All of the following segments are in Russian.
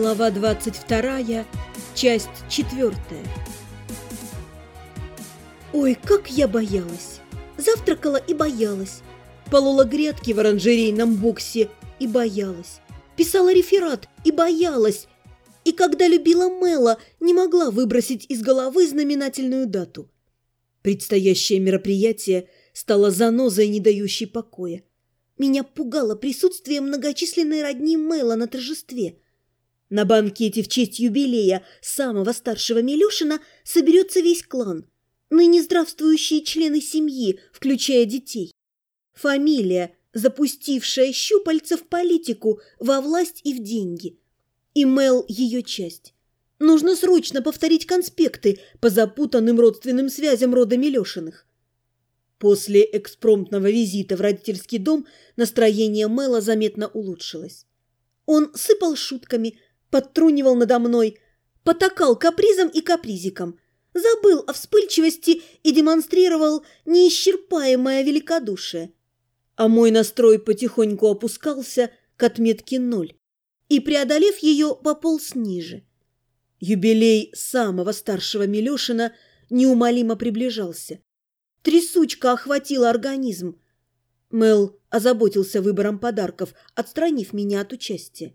Глава 22, часть 4 Ой, как я боялась! Завтракала и боялась. Полола грядки в оранжерейном боксе и боялась. Писала реферат и боялась. И когда любила Мэла, не могла выбросить из головы знаменательную дату. Предстоящее мероприятие стало занозой, не дающей покоя. Меня пугало присутствие многочисленной родни Мэла на торжестве. На банкете в честь юбилея самого старшего Милюшина соберется весь клан, ныне здравствующие члены семьи, включая детей. Фамилия, запустившая щупальца в политику, во власть и в деньги. И Мэл ее часть. Нужно срочно повторить конспекты по запутанным родственным связям рода Милешиных. После экспромтного визита в родительский дом настроение Мэла заметно улучшилось. Он сыпал шутками, подтрунивал надо мной, потакал капризом и капризиком, забыл о вспыльчивости и демонстрировал неисчерпаемое великодушие. А мой настрой потихоньку опускался к отметке ноль и, преодолев ее, пополз ниже. Юбилей самого старшего Милешина неумолимо приближался. Трясучка охватила организм. Мел озаботился выбором подарков, отстранив меня от участия.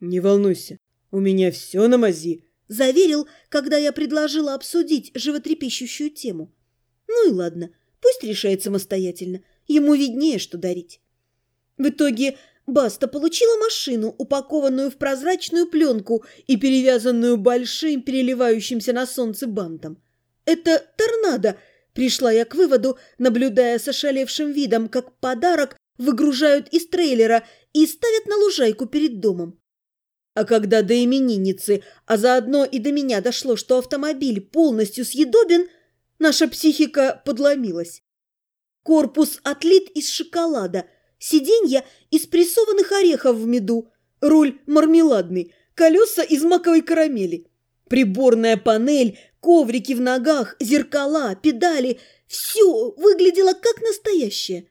«Не волнуйся, у меня все на мази», – заверил, когда я предложила обсудить животрепещущую тему. «Ну и ладно, пусть решает самостоятельно, ему виднее, что дарить». В итоге Баста получила машину, упакованную в прозрачную пленку и перевязанную большим переливающимся на солнце бантом. Это торнадо – Пришла я к выводу, наблюдая с ошалевшим видом, как подарок выгружают из трейлера и ставят на лужайку перед домом. А когда до именинницы, а заодно и до меня дошло, что автомобиль полностью съедобен, наша психика подломилась. Корпус отлит из шоколада, сиденья из прессованных орехов в меду, руль мармеладный, колеса из маковой карамели. Приборная панель Коврики в ногах, зеркала, педали – все выглядело как настоящее.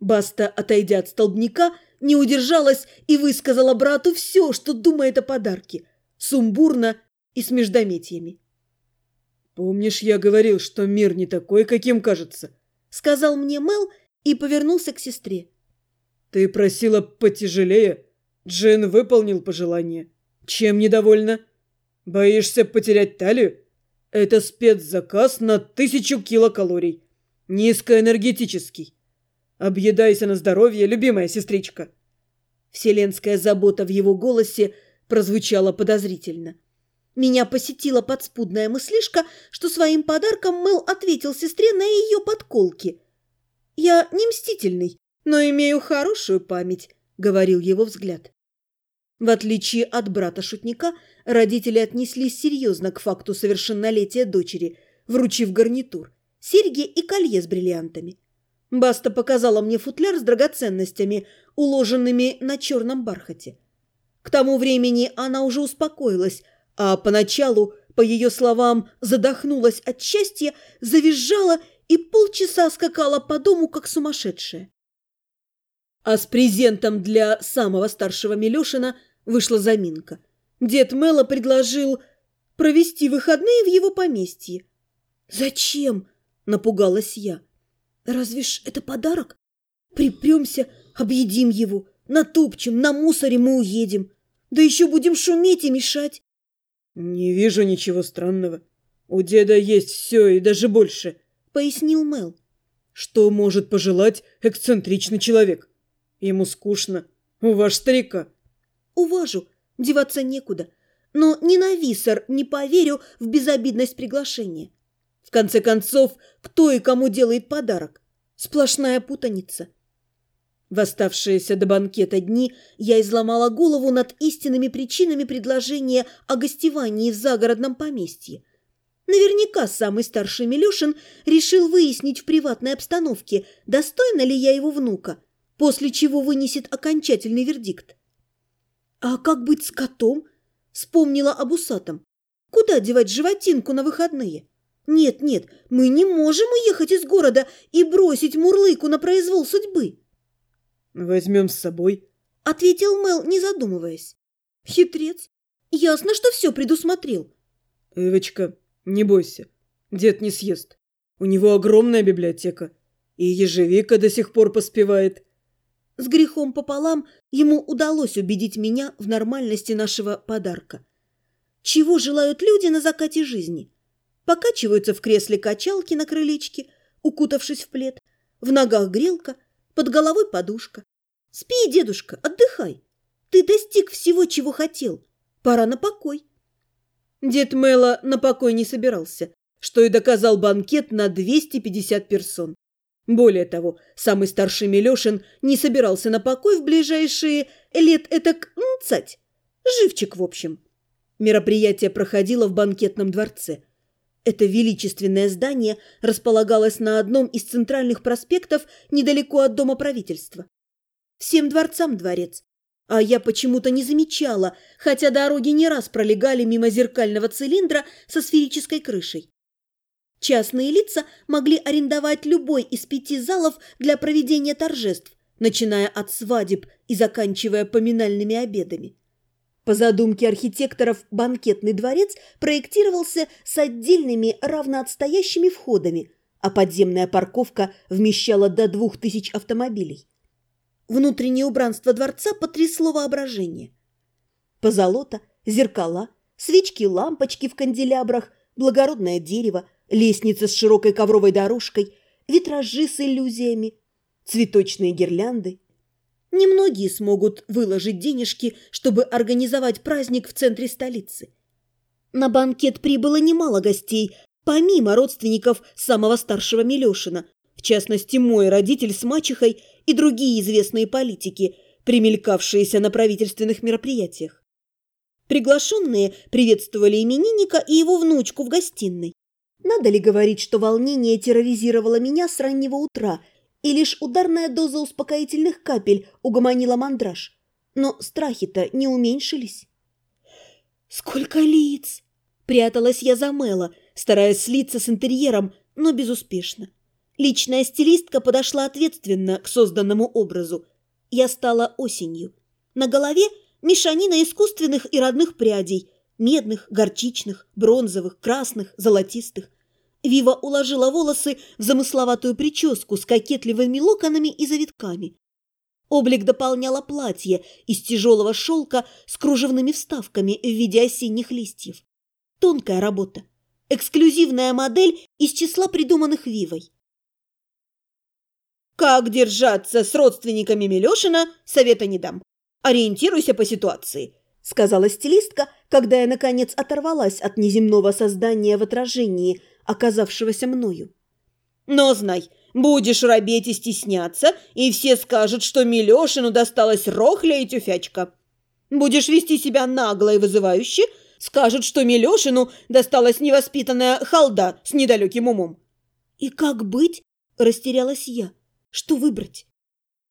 Баста, отойдя от столбняка, не удержалась и высказала брату все, что думает о подарке. Сумбурно и с междометиями. «Помнишь, я говорил, что мир не такой, каким кажется?» Сказал мне Мел и повернулся к сестре. «Ты просила потяжелее. Джен выполнил пожелание. Чем недовольна?» Боишься потерять талию? Это спецзаказ на тысячу килокалорий. Низкоэнергетический. Объедайся на здоровье, любимая сестричка. Вселенская забота в его голосе прозвучала подозрительно. Меня посетила подспудная мыслишка, что своим подарком Мэл ответил сестре на ее подколки. «Я не мстительный, но имею хорошую память», — говорил его взгляд. В отличие от брата-шутника, родители отнеслись серьезно к факту совершеннолетия дочери, вручив гарнитур, серьги и колье с бриллиантами. Баста показала мне футляр с драгоценностями, уложенными на черном бархате. К тому времени она уже успокоилась, а поначалу, по ее словам, задохнулась от счастья, завизжала и полчаса скакала по дому, как сумасшедшая. А с презентом для самого старшего Милешина – Вышла заминка. Дед Мэла предложил провести выходные в его поместье. «Зачем?» – напугалась я. «Разве ж это подарок? Припремся, объедим его, натопчем, на мусоре мы уедем. Да еще будем шуметь и мешать». «Не вижу ничего странного. У деда есть все и даже больше», – пояснил Мел. «Что может пожелать эксцентричный человек? Ему скучно. У ваш старика». Уважу, деваться некуда. Но ни на висор не поверю в безобидность приглашения. В конце концов, кто и кому делает подарок? Сплошная путаница. В оставшиеся до банкета дни я изломала голову над истинными причинами предложения о гостевании в загородном поместье. Наверняка самый старший Милюшин решил выяснить в приватной обстановке, достойна ли я его внука, после чего вынесет окончательный вердикт. «А как быть с котом?» Вспомнила об усатом. «Куда девать животинку на выходные?» «Нет, нет, мы не можем уехать из города и бросить Мурлыку на произвол судьбы». «Возьмем с собой», — ответил Мел, не задумываясь. Хитрец. Ясно, что все предусмотрел. Эвочка, не бойся. Дед не съест. У него огромная библиотека. И ежевика до сих пор поспевает. С грехом пополам ему удалось убедить меня в нормальности нашего подарка. Чего желают люди на закате жизни? Покачиваются в кресле качалки на крылечке, укутавшись в плед. В ногах грелка, под головой подушка. Спи, дедушка, отдыхай. Ты достиг всего, чего хотел. Пора на покой. Дед Мэла на покой не собирался, что и доказал банкет на 250 персон. Более того, самый старший Милешин не собирался на покой в ближайшие лет этак цать. Живчик, в общем. Мероприятие проходило в банкетном дворце. Это величественное здание располагалось на одном из центральных проспектов недалеко от дома правительства. Всем дворцам дворец. А я почему-то не замечала, хотя дороги не раз пролегали мимо зеркального цилиндра со сферической крышей. Частные лица могли арендовать любой из пяти залов для проведения торжеств, начиная от свадеб и заканчивая поминальными обедами. По задумке архитекторов банкетный дворец проектировался с отдельными равноотстоящими входами, а подземная парковка вмещала до двух тысяч автомобилей. Внутреннее убранство дворца потрясло воображение. Позолота, зеркала, свечки-лампочки в канделябрах, благородное дерево – лестница с широкой ковровой дорожкой, витражи с иллюзиями, цветочные гирлянды. Немногие смогут выложить денежки, чтобы организовать праздник в центре столицы. На банкет прибыло немало гостей, помимо родственников самого старшего Милешина, в частности, мой родитель с мачехой и другие известные политики, примелькавшиеся на правительственных мероприятиях. Приглашенные приветствовали именинника и его внучку в гостиной. Надо ли говорить, что волнение терроризировало меня с раннего утра, и лишь ударная доза успокоительных капель угомонила мандраж? Но страхи-то не уменьшились. «Сколько лиц!» Пряталась я за Мэла, стараясь слиться с интерьером, но безуспешно. Личная стилистка подошла ответственно к созданному образу. Я стала осенью. На голове мешанина искусственных и родных прядей – медных, горчичных, бронзовых, красных, золотистых. Вива уложила волосы в замысловатую прическу с кокетливыми локонами и завитками. Облик дополняло платье из тяжелого шелка с кружевными вставками в виде осенних листьев. Тонкая работа. Эксклюзивная модель из числа придуманных Вивой. Как держаться с родственниками Милешина, совета не дам. Ориентируйся по ситуации сказала стилистка, когда я, наконец, оторвалась от неземного создания в отражении, оказавшегося мною. «Но знай, будешь робеть и стесняться, и все скажут, что Милешину досталась рохля и тюфячка. Будешь вести себя нагло и вызывающе, скажут, что Милешину досталась невоспитанная халда с недалеким умом». «И как быть?» – растерялась я. «Что выбрать?»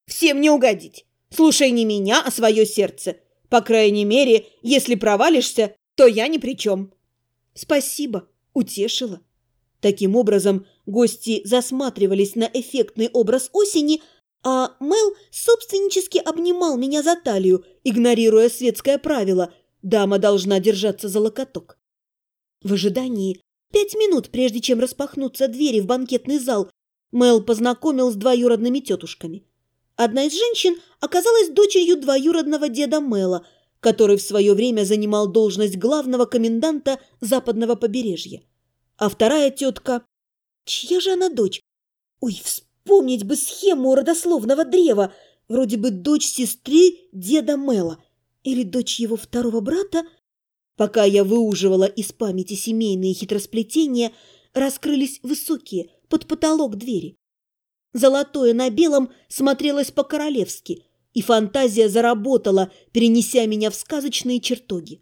«Всем не угодить. Слушай не меня, а свое сердце. По крайней мере, если провалишься, то я ни при чем. Спасибо, утешила. Таким образом, гости засматривались на эффектный образ осени, а Мел собственнически обнимал меня за талию, игнорируя светское правило «дама должна держаться за локоток». В ожидании, пять минут прежде чем распахнуться двери в банкетный зал, Мел познакомил с двоюродными тетушками. Одна из женщин оказалась дочерью двоюродного деда Мэла, который в свое время занимал должность главного коменданта западного побережья. А вторая тетка... Чья же она дочь? Ой, вспомнить бы схему родословного древа. Вроде бы дочь сестры деда Мэла. Или дочь его второго брата. Пока я выуживала из памяти семейные хитросплетения, раскрылись высокие, под потолок двери. Золотое на белом смотрелось по-королевски, и фантазия заработала, перенеся меня в сказочные чертоги.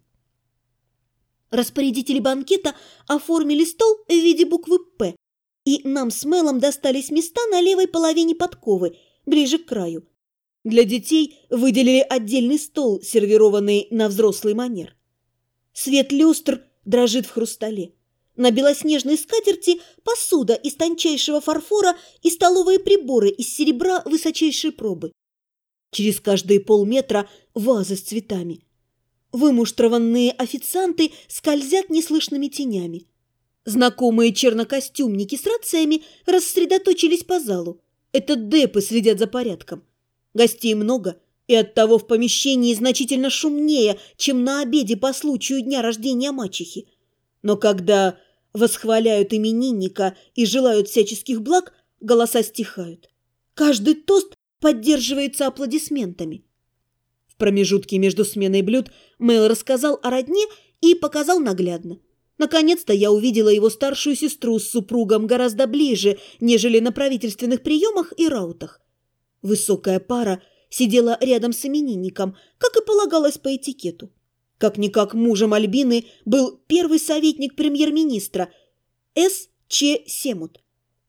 Распорядители банкета оформили стол в виде буквы «П», и нам с Мелом достались места на левой половине подковы, ближе к краю. Для детей выделили отдельный стол, сервированный на взрослый манер. Свет люстр дрожит в хрустале. На белоснежной скатерти посуда из тончайшего фарфора и столовые приборы из серебра высочайшей пробы. Через каждые полметра вазы с цветами. Вымуштрованные официанты скользят неслышными тенями. Знакомые чернокостюмники с рациями рассредоточились по залу. Это депы следят за порядком. Гостей много, и оттого в помещении значительно шумнее, чем на обеде по случаю дня рождения мачехи. Но когда восхваляют именинника и желают всяческих благ, голоса стихают. Каждый тост поддерживается аплодисментами. В промежутке между сменой блюд Мэл рассказал о родне и показал наглядно. Наконец-то я увидела его старшую сестру с супругом гораздо ближе, нежели на правительственных приемах и раутах. Высокая пара сидела рядом с именинником, как и полагалось по этикету. Как-никак мужем Альбины был первый советник премьер-министра С. Ч. Семут.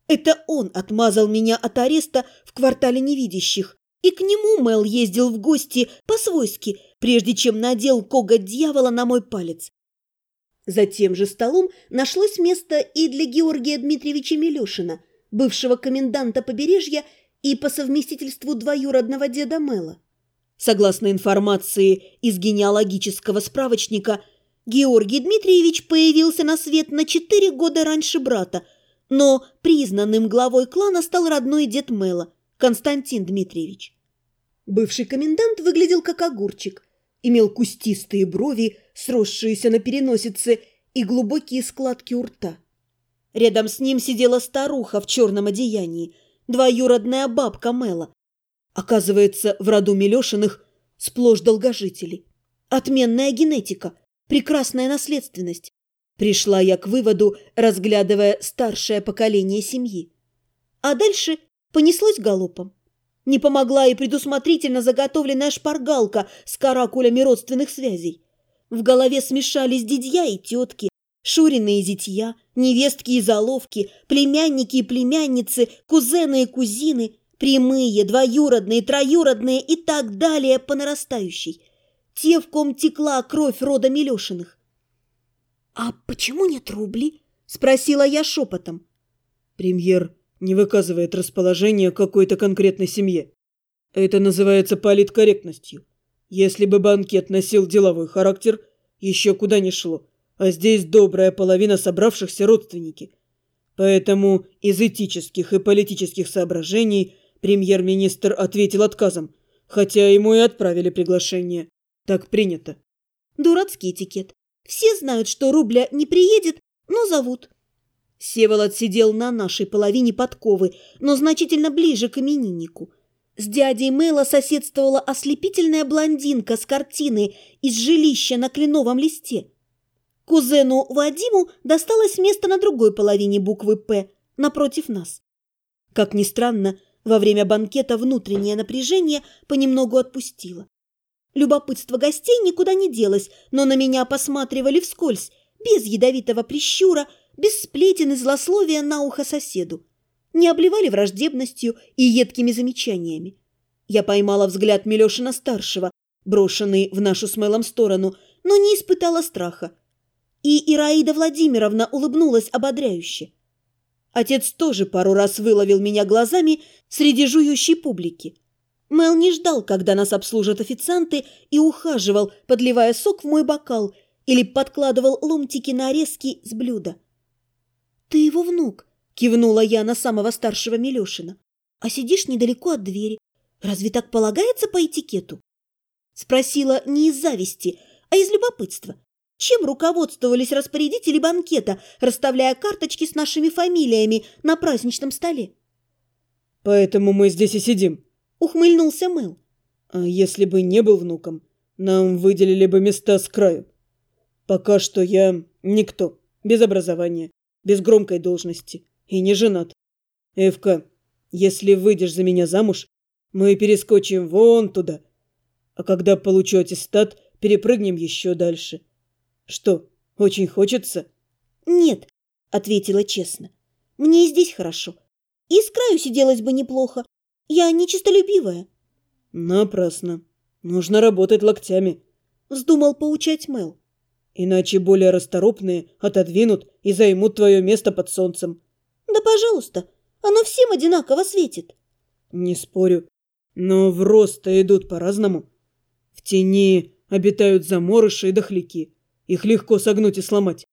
Это он отмазал меня от ареста в квартале невидящих, и к нему Мел ездил в гости по-свойски, прежде чем надел коготь дьявола на мой палец. За тем же столом нашлось место и для Георгия Дмитриевича Милешина, бывшего коменданта побережья и по совместительству двоюродного деда Мэла. Согласно информации из генеалогического справочника, Георгий Дмитриевич появился на свет на четыре года раньше брата, но признанным главой клана стал родной дед Мэла, Константин Дмитриевич. Бывший комендант выглядел как огурчик, имел кустистые брови, сросшиеся на переносице и глубокие складки у рта. Рядом с ним сидела старуха в черном одеянии, двоюродная бабка Мэла. Оказывается, в роду Милешиных сплошь долгожители. Отменная генетика, прекрасная наследственность. Пришла я к выводу, разглядывая старшее поколение семьи. А дальше понеслось галопом. Не помогла и предусмотрительно заготовленная шпаргалка с каракулями родственных связей. В голове смешались дядья и тетки, шурины и зятья, невестки и заловки, племянники и племянницы, кузены и кузины, прямые, двоюродные, троюродные и так далее по нарастающей. Те, в ком текла кровь рода Милешиных. «А почему нет рубли?» – спросила я шепотом. Премьер не выказывает расположения к какой-то конкретной семье. Это называется политкорректностью. Если бы банкет носил деловой характер, еще куда ни шло. А здесь добрая половина собравшихся родственники. Поэтому из этических и политических соображений премьер-министр ответил отказом, хотя ему и отправили приглашение. Так принято. Дурацкий этикет. Все знают, что рубля не приедет, но зовут. Севолод сидел на нашей половине подковы, но значительно ближе к имениннику. С дядей Мэла соседствовала ослепительная блондинка с картины из жилища на кленовом листе. Кузену Вадиму досталось место на другой половине буквы «П», напротив нас. Как ни странно, во время банкета внутреннее напряжение понемногу отпустило. Любопытство гостей никуда не делось, но на меня посматривали вскользь, без ядовитого прищура, без сплетен и злословия на ухо соседу. Не обливали враждебностью и едкими замечаниями. Я поймала взгляд Милешина-старшего, брошенный в нашу с Мэлом сторону, но не испытала страха. И Ираида Владимировна улыбнулась ободряюще. Отец тоже пару раз выловил меня глазами среди жующей публики. Мэл не ждал, когда нас обслужат официанты, и ухаживал, подливая сок в мой бокал или подкладывал ломтики нарезки с блюда. «Ты его внук», – кивнула я на самого старшего Милешина. «А сидишь недалеко от двери. Разве так полагается по этикету?» Спросила не из зависти, а из любопытства. Чем руководствовались распорядители банкета, расставляя карточки с нашими фамилиями на праздничном столе? «Поэтому мы здесь и сидим», – ухмыльнулся Мэл. «А если бы не был внуком, нам выделили бы места с краю. Пока что я никто, без образования без громкой должности и не женат. Эвка, если выйдешь за меня замуж, мы перескочим вон туда. А когда получу аттестат, перепрыгнем еще дальше. Что, очень хочется? Нет, ответила честно. Мне и здесь хорошо. И с краю сиделось бы неплохо. Я нечистолюбивая. Напрасно. Нужно работать локтями. Вздумал поучать Мел. Иначе более расторопные отодвинут и займут твое место под солнцем. Да, пожалуйста, оно всем одинаково светит. Не спорю, но в рост идут по-разному. В тени обитают заморыши и дохляки. Их легко согнуть и сломать.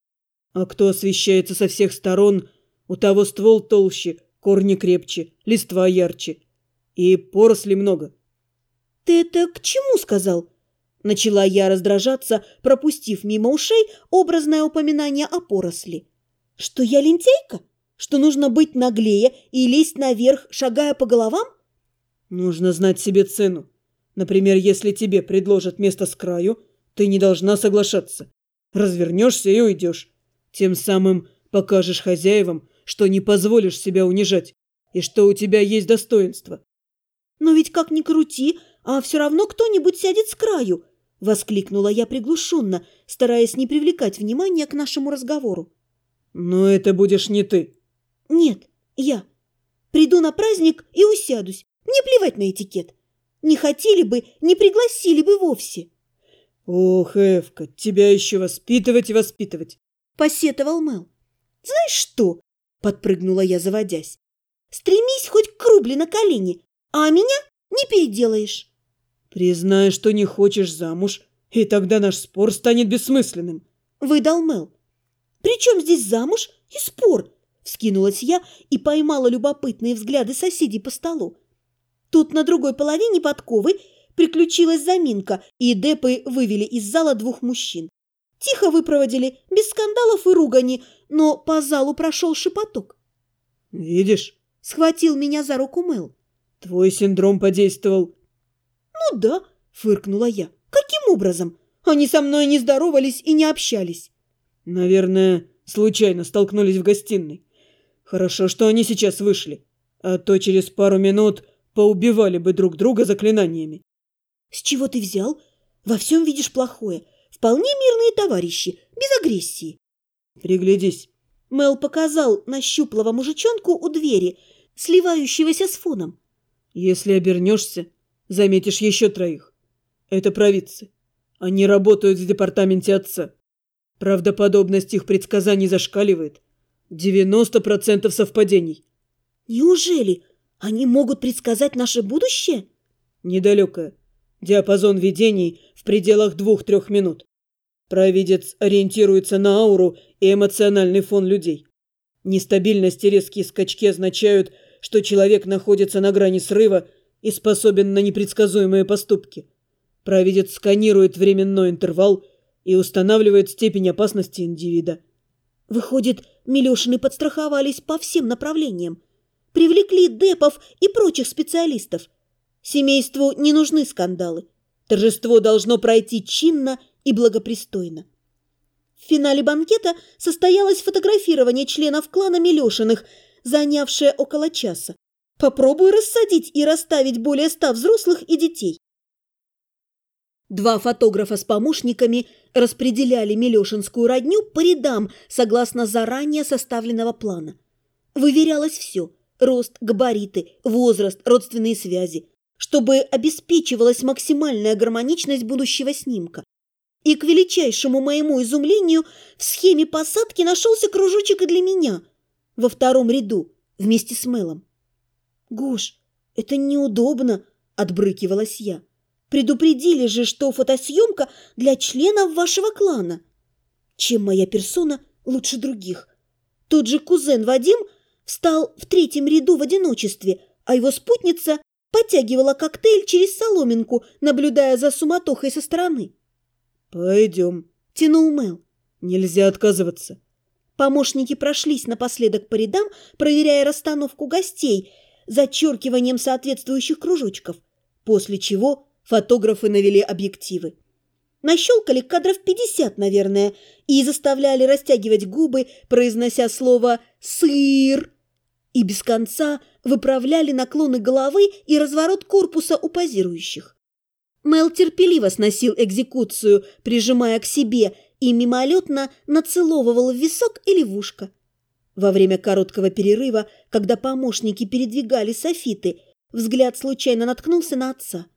А кто освещается со всех сторон, у того ствол толще, корни крепче, листва ярче. И поросли много. «Ты это к чему сказал?» Начала я раздражаться, пропустив мимо ушей образное упоминание о поросли. «Что я лентяйка? Что нужно быть наглее и лезть наверх, шагая по головам?» «Нужно знать себе цену. Например, если тебе предложат место с краю, ты не должна соглашаться. Развернешься и уйдешь. Тем самым покажешь хозяевам, что не позволишь себя унижать и что у тебя есть достоинство. «Но ведь как ни крути, а все равно кто-нибудь сядет с краю!» – воскликнула я приглушенно, стараясь не привлекать внимания к нашему разговору. «Но это будешь не ты». «Нет, я. Приду на праздник и усядусь. Не плевать на этикет. Не хотели бы, не пригласили бы вовсе». «Ох, Эвка, тебя еще воспитывать и воспитывать!» – посетовал Мэл. «Знаешь что?» – подпрыгнула я, заводясь. «Стремись хоть к рубле на колени, а меня не переделаешь. Признай, что не хочешь замуж, и тогда наш спор станет бессмысленным. Выдал Мел. При чем здесь замуж и спор? Вскинулась я и поймала любопытные взгляды соседей по столу. Тут на другой половине подковы приключилась заминка, и депы вывели из зала двух мужчин. Тихо выпроводили, без скандалов и ругани, но по залу прошел шепоток. «Видишь?» – схватил меня за руку Мэл. Твой синдром подействовал. Ну да, фыркнула я. Каким образом? Они со мной не здоровались и не общались. Наверное, случайно столкнулись в гостиной. Хорошо, что они сейчас вышли. А то через пару минут поубивали бы друг друга заклинаниями. С чего ты взял? Во всем видишь плохое. Вполне мирные товарищи, без агрессии. Приглядись. Мел показал на щуплого мужичонку у двери, сливающегося с фоном. Если обернешься, заметишь еще троих. Это провидцы. Они работают в департаменте отца. Правдоподобность их предсказаний зашкаливает. 90% совпадений. Неужели они могут предсказать наше будущее? Недалекое. Диапазон видений в пределах двух-трех минут. Провидец ориентируется на ауру и эмоциональный фон людей. Нестабильность и резкие скачки означают, что человек находится на грани срыва и способен на непредсказуемые поступки. Провидец сканирует временной интервал и устанавливает степень опасности индивида. Выходит, Милешины подстраховались по всем направлениям. Привлекли депов и прочих специалистов. Семейству не нужны скандалы. Торжество должно пройти чинно и благопристойно. В финале банкета состоялось фотографирование членов клана Милешиных – занявшая около часа. Попробуй рассадить и расставить более ста взрослых и детей. Два фотографа с помощниками распределяли Милешинскую родню по рядам согласно заранее составленного плана. Выверялось все – рост, габариты, возраст, родственные связи, чтобы обеспечивалась максимальная гармоничность будущего снимка. И к величайшему моему изумлению в схеме посадки нашелся кружочек и для меня – во втором ряду вместе с Мелом. «Гош, это неудобно», – отбрыкивалась я. «Предупредили же, что фотосъемка для членов вашего клана. Чем моя персона лучше других? Тот же кузен Вадим встал в третьем ряду в одиночестве, а его спутница подтягивала коктейль через соломинку, наблюдая за суматохой со стороны. «Пойдем», – тянул Мел. «Нельзя отказываться. Помощники прошлись напоследок по рядам, проверяя расстановку гостей, зачеркиванием соответствующих кружочков, после чего фотографы навели объективы. Нащелкали кадров 50, наверное, и заставляли растягивать губы, произнося слово «сыр», и без конца выправляли наклоны головы и разворот корпуса у позирующих. Мел терпеливо сносил экзекуцию, прижимая к себе – и мимолетно нацеловывал в висок или в ушко. Во время короткого перерыва, когда помощники передвигали софиты, взгляд случайно наткнулся на отца.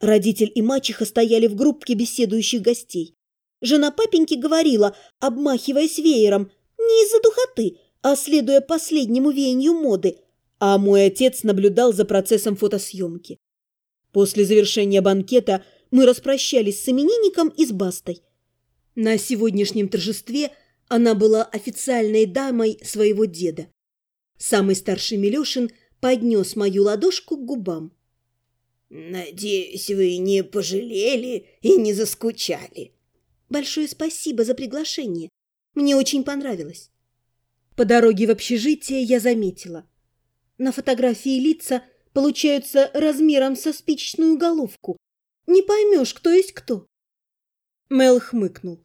Родитель и мачеха стояли в группке беседующих гостей. Жена папеньки говорила, обмахиваясь веером, не из-за духоты, а следуя последнему веянию моды, а мой отец наблюдал за процессом фотосъемки. После завершения банкета мы распрощались с именинником и с Бастой. На сегодняшнем торжестве она была официальной дамой своего деда. Самый старший Милешин поднес мою ладошку к губам. «Надеюсь, вы не пожалели и не заскучали». «Большое спасибо за приглашение. Мне очень понравилось». По дороге в общежитие я заметила. На фотографии лица получаются размером со спичечную головку. Не поймешь, кто есть кто. Мел хмыкнул.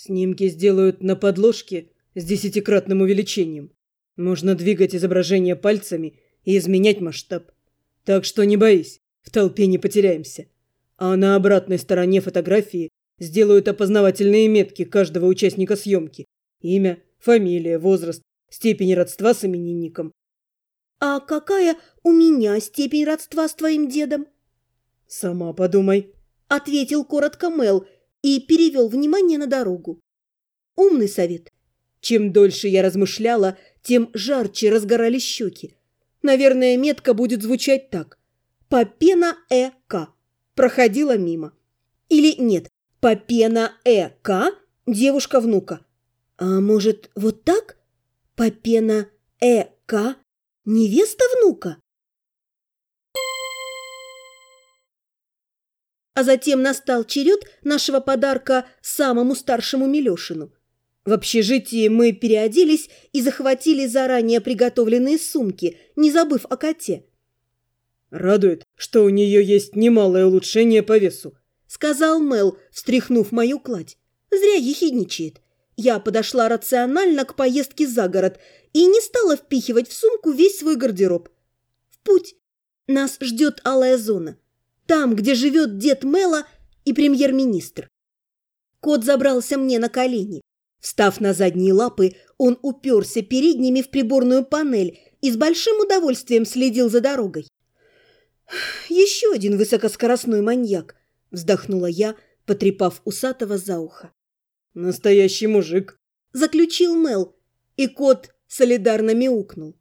Снимки сделают на подложке с десятикратным увеличением. Можно двигать изображение пальцами и изменять масштаб. Так что не боись, в толпе не потеряемся. А на обратной стороне фотографии сделают опознавательные метки каждого участника съемки. Имя, фамилия, возраст, степень родства с именинником. «А какая у меня степень родства с твоим дедом?» «Сама подумай», — ответил коротко Мел и перевел внимание на дорогу. «Умный совет. Чем дольше я размышляла, тем жарче разгорались щеки. Наверное, метка будет звучать так. Попена Э.К. Проходила мимо. Или нет, Попена Э.К. Девушка-внука. А может, вот так? Попена Э.К. Невеста А затем настал черед нашего подарка самому старшему Милешину. В общежитии мы переоделись и захватили заранее приготовленные сумки, не забыв о коте. «Радует, что у нее есть немалое улучшение по весу», — сказал Мел, встряхнув мою кладь. Зря ехидничает. Я подошла рационально к поездке за город и не стала впихивать в сумку весь свой гардероб. В путь. Нас ждет алая зона. Там, где живет дед Мела и премьер-министр. Кот забрался мне на колени. Встав на задние лапы, он уперся передними в приборную панель и с большим удовольствием следил за дорогой. «Еще один высокоскоростной маньяк», — вздохнула я, потрепав усатого за ухо. «Настоящий мужик», — заключил Мел, и кот солидарно мяукнул.